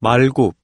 말굽